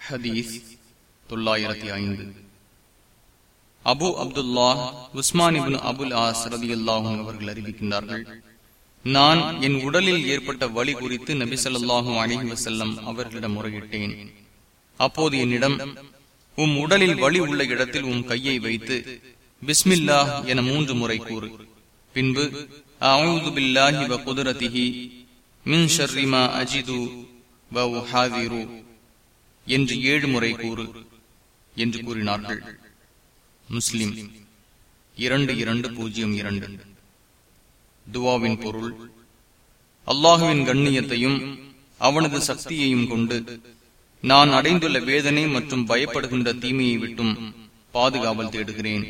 ஹதீஸ் தொள்ளாயிரத்தி ஐந்து. அபு அப்துல்லா உஸ்மான் அபுல் ஆஸ் ரதி அல்லாஹும் அவர்கள் அறிவிக்கின்றார்கள் நான் என் உடலில் ஏற்பட்ட வலி குறித்து நபி சொல்லாஹும் அலிஹி வசல்லம் அவர்களிடம் முறையிட்டேன். அப்போது என்னிடம் உம் உடலில் வலி உள்ள இடத்தில் உம் கையை வைத்து பிஸ்மில்லா என மூன்று முறை கூறு. பின்பு அவுது பில்லாஹி வ குதிரதிஹி மின் ஷர்ரிமா அஜிது வ உஹாதிரு என்று ஏழு முறை கூறு என்று கூறினார்கள். முஸ்லிம் இரண்டு இரண்டு பூஜ்ஜியம் இரண்டு. துவாவின் பொருள் அல்லாஹுவின் கண்ணியத்தையும் அவனது சக்தியையும் கொண்டு நான் அடைந்துள்ள வேதனை மற்றும் பயப்படுகின்ற தீமையை விட்டும் பாதுகாவல் தேடுகிறேன்.